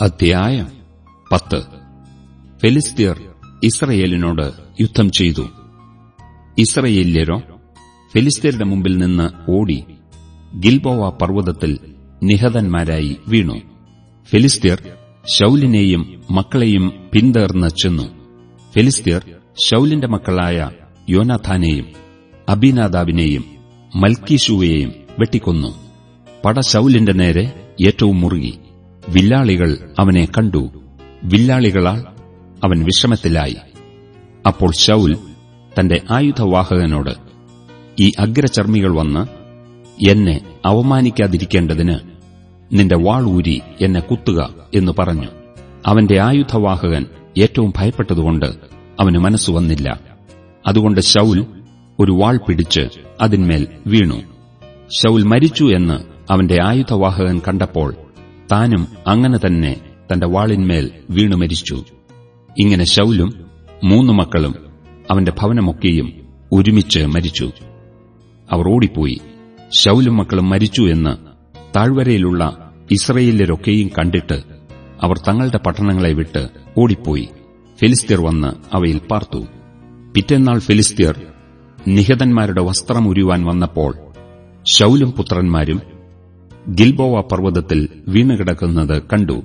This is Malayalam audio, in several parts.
അധ്യായം പത്ത്. ഫെലിസ്തീർ ഇസ്രയേലിനോട് യുദ്ധം ചെയ്തു. ഇസ്രയേല്യരോ ഫെലിസ്തീരുടെ മുമ്പിൽ നിന്ന് ഓടി ഗിൽബോവ പർവതത്തിൽ നിഹതന്മാരായി വീണു. ഫെലിസ്തീർ ശൌലിനെയും മക്കളെയും പിന്തേർന്ന് ചെന്നു. ഫെലിസ്തീർ ശൌലിന്റെ മക്കളായ യോനാഥാനെയും അബിനാദാബിനെയും മൽക്കീഷുവയെയും വെട്ടിക്കൊന്നു. പട ശൌലിന്റെ നേരെ ഏറ്റവും മുറുകി. വില്ലാളികൾ അവനെ കണ്ടു. വില്ലാളികളാൽ അവൻ വിഷമത്തിലായി അപ്പോൾ ശൗൽ തന്റെ ആയുധവാഹകനോട് ഈ അഗ്രചർമ്മികൾ വന്ന് എന്നെ അവമാനിക്കാതിരിക്കേണ്ടതിന് നിന്റെ വാൾ ഊരി എന്നെ കുത്തുക എന്ന് പറഞ്ഞു. അവന്റെ ആയുധവാഹകൻ ഏറ്റവും ഭയപ്പെട്ടതുകൊണ്ട് അവന് മനസ്സു വന്നില്ല. അതുകൊണ്ട് ശൗൽ ഒരു വാൾ പിടിച്ച് അതിന്മേൽ വീണു. ശൌൽ മരിച്ചു എന്ന് അവന്റെ ആയുധവാഹകൻ കണ്ടപ്പോൾ താനും അങ്ങനെ തന്നെ തന്റെ വാളിന്മേൽ വീണു മരിച്ചു. ഇങ്ങനെ ശൌലും മൂന്നു മക്കളും അവന്റെ ഭവനമൊക്കെയും ഒരുമിച്ച് മരിച്ചു. അവർ ഓടിപ്പോയി. ശൌലും മക്കളും മരിച്ചു എന്ന് താഴ്വരയിലുള്ള ഇസ്രയേലരൊക്കെയും കണ്ടിട്ട് അവർ തങ്ങളുടെ പട്ടണങ്ങളെ വിട്ട് ഓടിപ്പോയി. ഫിലിസ്തീർ വന്ന് അവയിൽ പാർത്തു. പിറ്റേന്നാൾ ഫിലിസ്തീർ നിഹതന്മാരുടെ വസ്ത്രം ഉരുവാൻ വന്നപ്പോൾ ശൌലും പുത്രന്മാരും ഗിൽബോവ പർവതത്തിൽ വീണുകിടക്കുന്നത് കണ്ടു.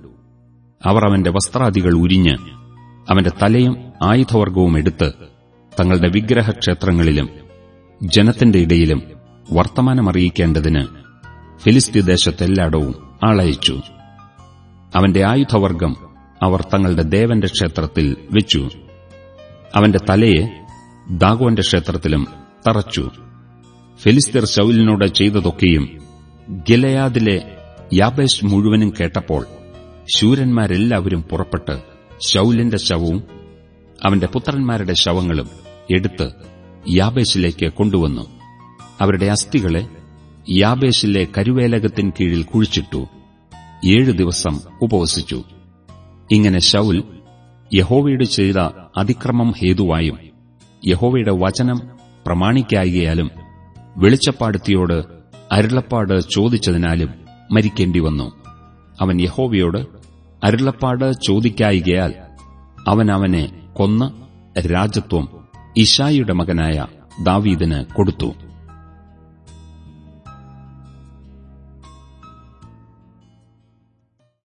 അവർ അവന്റെ വസ്ത്രാദികൾ ഉരിഞ്ഞ് അവന്റെ തലയും ആയുധവർഗവും എടുത്ത് തങ്ങളുടെ വിഗ്രഹക്ഷേത്രങ്ങളിലും ജനത്തിന്റെ ഇടയിലും വർത്തമാനമറിയിക്കേണ്ടതിന് ഫിലിസ്തീ ദേശത്തെല്ലായിടവും ആളയച്ചു. അവന്റെ ആയുധവർഗം അവർ തങ്ങളുടെ ദേവന്റെ ക്ഷേത്രത്തിൽ വെച്ചു. അവന്റെ തലയെ ദാഗോന്റെ ക്ഷേത്രത്തിലും തറച്ചു. ഫിലിസ്തീർ ശൌലിനോട് ചെയ്തതൊക്കെയും ഗിലയാദിലെ യാബേഷ് മുഴുവനും കേട്ടപ്പോൾ ശൂരന്മാരെല്ലാവരും പുറപ്പെട്ട് ശൌലിന്റെ ശവവും അവന്റെ പുത്രന്മാരുടെ ശവങ്ങളും എടുത്ത് യാബേശിലേക്ക് കൊണ്ടുവന്നു. അവരുടെ അസ്ഥികളെ യാബേശിലെ കരുവേലകത്തിൻ കീഴിൽ കുഴിച്ചിട്ടു. ഏഴു ദിവസം ഉപവസിച്ചു. ഇങ്ങനെ ശൌൽ യഹോവയുടെ ചെയ്ത അതിക്രമം ഹേതുവായും യഹോവയുടെ വചനം പ്രമാണിക്കായികയാലും വെളിച്ചപ്പാടുത്തിയോട് അരുളപ്പാട് ചോദിച്ചതിനാലും മരിക്കേണ്ടി വന്നു. അവൻ യഹോവയോട് അരുളപ്പാട് ചോദിക്കായികയാൽ അവൻ അവനെ കൊന്ന് രാജത്വം ഇഷായിയുടെ മകനായ ദാവീദിന് കൊടുത്തു.